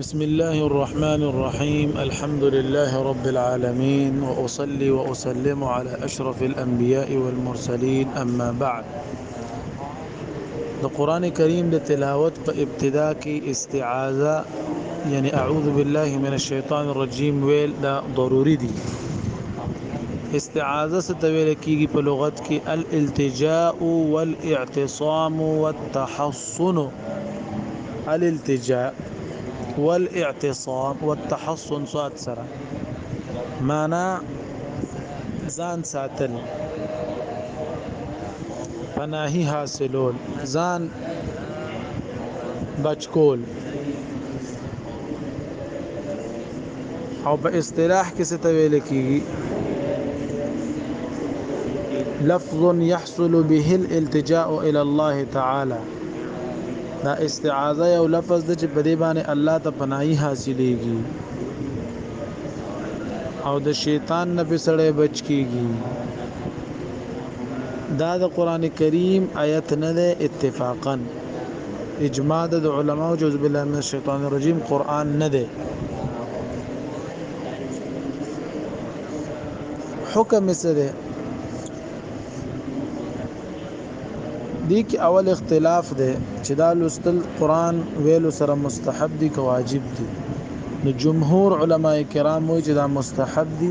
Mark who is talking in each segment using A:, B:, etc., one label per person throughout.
A: بسم الله الرحمن الرحيم الحمد لله رب العالمين وأصلي وأسلم على أشرف الأنبياء والمرسلين أما بعد القرآن الكريم لتلاوة ابتداك استعاذة يعني أعوذ بالله من الشيطان الرجيم ويل لا ضروري دي استعاذة ستويل کیږي بلغتك الالتجاء والاعتصام والتحصن الالتجاء والاعتصام والتحصن صاد سرا مانا زان ساتل فناهي حاصلول زان بچکول او په اصطلاح کې څه ته ویل کیږي لفظ يحصل به الالتجاء الى الله تعالی دا استعاذه یو لفظ د چې په دې باندې الله ته پناهي حاصلېږي او د شیطان نه په سړې بچ کیږي دا د قران کریم آیت نه ده اتفاقا اجماع د علماو جوز بالله من الشیطان الرجیم قران نه دی حکم څه دی دې کې اول اختلاف دی چې دا لوستل قران ویلو سره مستحب دي که واجب دي نو جمهور علما کرام وایي چې دا مستحب دي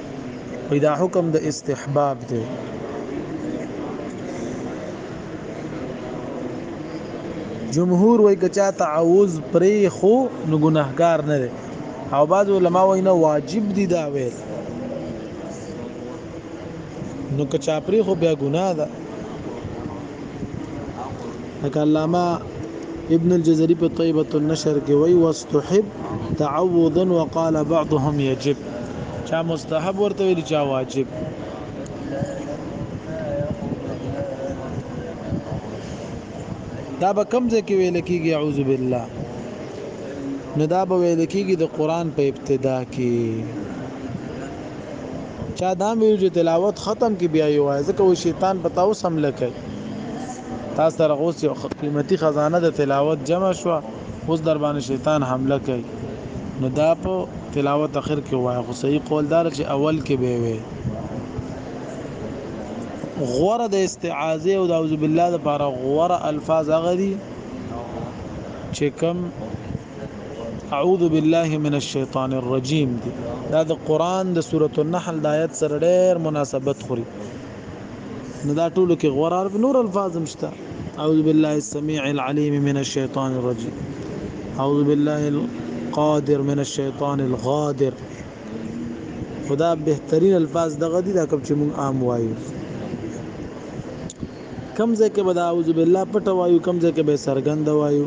A: وی دا حکم د استحباب دی جمهور وای کچا تعوذ پرې خو نو ګناهګار نه دی او بعض علما وای نه واجب دی دا ویل نو کچا پرې خو بیا ګناه ده لکه علامه ابن الجزري په طيبه النشر کې وایي واستحب تعوضا وقال بعضهم يجب چا مستحب ورته ویل چا واجب دا به کم ځای کې ویل کېږي اعوذ بالله نو دا به ویل کېږي د قران په ابتدا کې چا دا ویل چې تلاوت ختم کې بیا یو ځکه و شیطان پتاو سم لکه تاسو ته رغوس یو قیمتي خزانه د تلاوت جمع شو اوس در باندې شیطان حمله کوي نو دا په تلاوت اخر کې وای خو صحیح قول دار چې اول کې به وي غوره د استعاذه او د اعوذ بالله لپاره غوره الفاظ غري چې کوم اعوذ بالله من الشیطان الرجیم دی دا د قران د سورته النحل د آیت سره ډېر مناسبت خوري نو دا ټولو کې غوړه حرف نور الفاظ هم شته اعوذ بالله السميع العليم من الشيطان الرجيم اعوذ بالله القادر من الشيطان الغادر خدا بهترین الفاظ دغه دي دا کوم چې مونږ عام وایو کم ځای کې بد اعوذ بالله پټ وایو کم ځای کې به سرګند وایو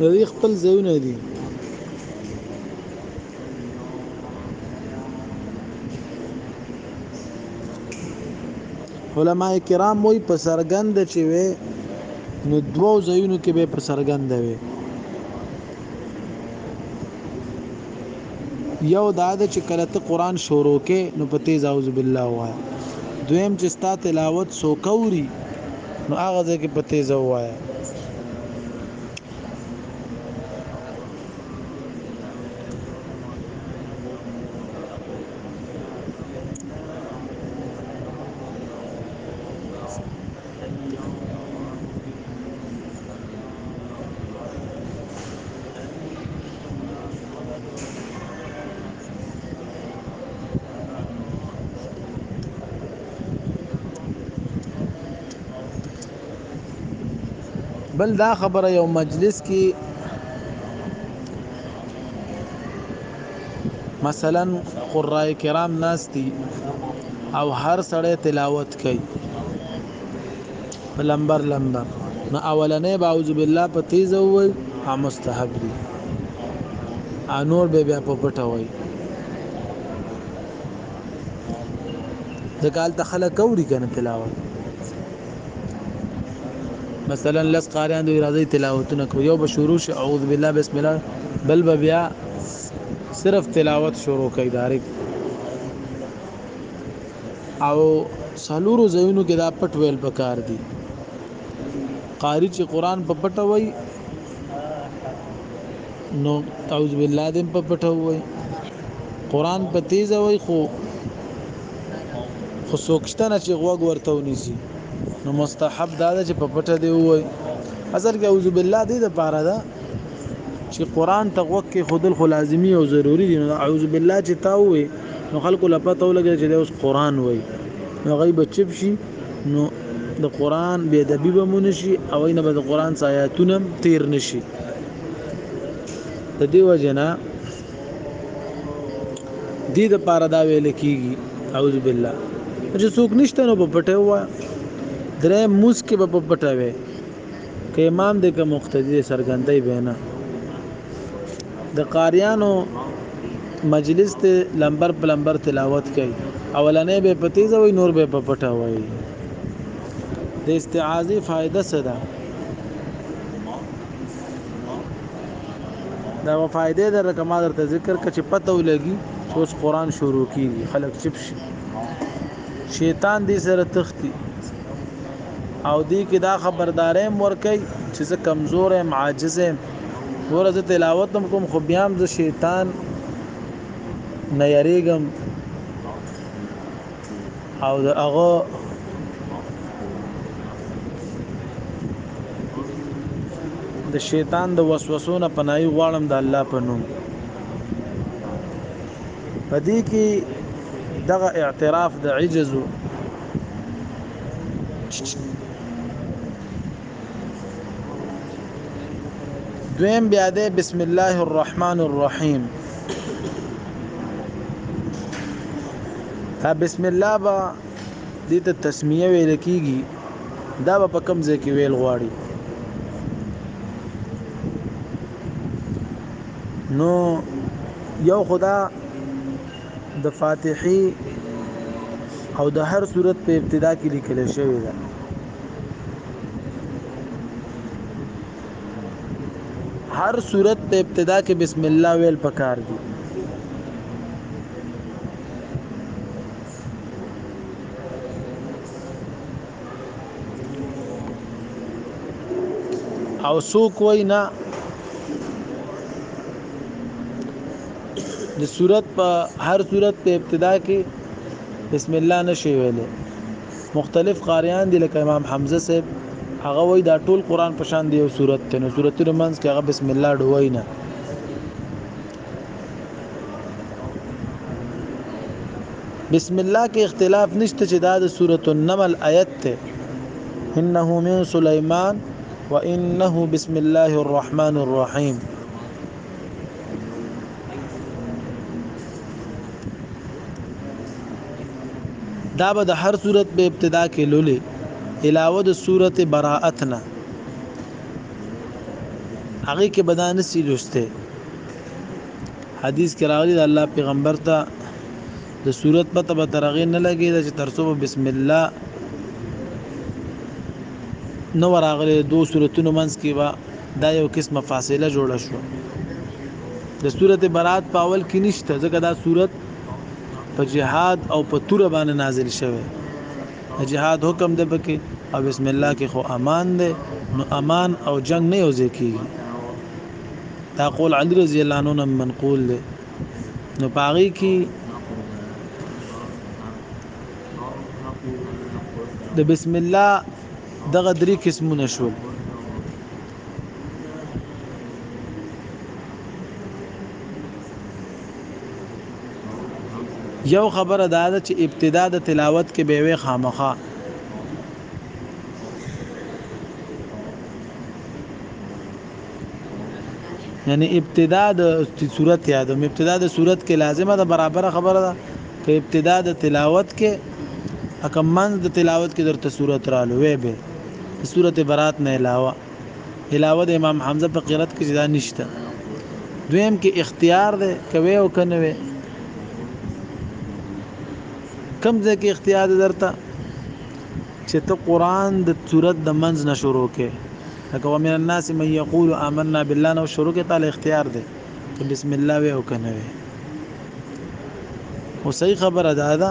A: دوی خپل ځایونه دي علما کرام وای په سرګند چې وي نو دوو ځایونو کې به په سرګند وي یو دا ده چې کله ته قران شروع کې نو په تیز اعوذ بالله وای دویم چې ستا تلاوت سو کوري نو هغه ځکه په تیز وای بل دا خبره یو مجلس کې مثلا قرای کرام ناشتي او هر سړی تلاوت کوي په لمبر لمبر نو اولنې به اعوذ بالله په تیز وای او مستحب دي انور به بیا په پټه وای ځکه هلته خلک اوري که نه تلاوت مثلا لس قاریان دوی راځي تلاوتونه کوي یو به شروع شي اعوذ بالله بسم الله بل به بیا صرف تلاوت شروع کوي دارک او څلورو ځایونو کې دا پټ ویل پکار دي قاری چې قران په پټه وای نو اعوذ بالله دې په پټه وای قران په تیز وای خو خو سوکشته نه چې غوګ ورته ونیسي نو مستحب دا چې په پټه دی وای اصل کې اعوذ بالله دې د پاره ده چې قران ته غوږ کې خودل خو لازمی او ضروری دي نو اعوذ بالله چې تا وې نو خلکو لپاره ولګي چې اوس قران وای نو غي بچب شي نو د قران بی ادبی به مونږ شي او نه به د قران آیاتونه تیر نشي د دې وجنه دې د پاره دا ویل کیږي اعوذ بالله چې څوک نشته نو په پټه و درې موس کې په پټه وي که امام دی که مقتدی دی سرګندی بینا د قاریانو مجلس ته لمبر په لمبر تلاوت کوي اولنې به په تیزه وي نور به په پټه وي د استعاذې فائدہ څه ده دا و فائدې در کما درته ذکر کچ پته ولګي اوس قران شروع کیږي خلک چپ شي شیطان دې سره تختی او دې کې دا خبردارې مور کوي چې زه کمزور ام عاجز ام ورځ تلاوت کوم خو بیا هم زه شیطان نه یریګم او د هغه د شیطان د وسوسو نه پناهي غواړم د الله په نوم په دې کې دغه اعتراف د عجز دویم بیا ده بسم الله الرحمن الرحیم دا بسم الله با دې ته تسمیه ویل کیږي دا په کم ځای کې ویل غواړي نو یو خدا د فاتحی او د هر صورت په ابتدا کې لیکل شوی ده هر صورت په ابتدا کې بسم الله ویل پکار دي او څوک وای نه د صورت په هر صورت په ابتدا کې بسم الله نشي ویلې مختلف قاریان دي لکه امام حمزه صاحب هغه وای دا ټول قران په شان دی یو صورت ته نو صورتونه منځ کې هغه بسم الله ډوای نه بسم الله کې اختلاف نشته چې دا د سورۃ النمل آیت ته انه من سليمان وانه بسم الله الرحمن الرحيم دا به د هر صورت په ابتدا کې لولې علاوه د صورت براءتنا هغه کې بدا نسی لوسته حدیث کې راغلی د الله پیغمبر ته د صورت پته به ترغه نه لګي چې ترڅو بسم الله نو راغلی دو صورتونو منځ کې با دا یو قسمه فاصله جوړه شو د صورت برات په اول کې نشته ځکه دا صورت په جهاد او په تور باندې نازل شوه جهاد حکم ده پکې او بسم الله کې خو امان ده نو امان او جنگ نه یو ځای کیږي دا قول علی رضی الله عنه منقول ده نو پاغي کې د بسم الله دغه درې قسمونه شول یو خبره دا ده چې ابتدا د تلاوت کې به وي خامخه یعنی ابتدا د صورت یادو ابتدا د صورت کې لازمه ده برابر خبره ده په ابتدا د تلاوت کې اکه منځ د تلاوت کې درته صورت رالو وې به د سورت برات نه علاوه علاوه د امام حمزه په قرات کې دا نشته دویم کې اختیار ده کوي او کنه وي کم ځای کې اختیار درته چې ته قران د صورت د منځ نه شروع کې لکه ومن الناس من یقول آمنا بالله نو شروع کې تعالی اختیار دی ته بسم الله وې او کنه وې او صحیح خبره ده دا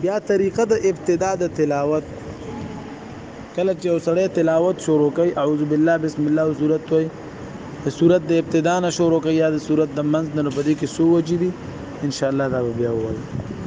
A: بیا طریقه د ابتدا د تلاوت کله چې یو سړی تلاوت شروع کوي اعوذ بالله بسم الله صورت وي د صورت د ابتدا نه شروع کوي یا د صورت د منځ نه په دې کې سو وجې دي ان شاء الله دا بیا وایي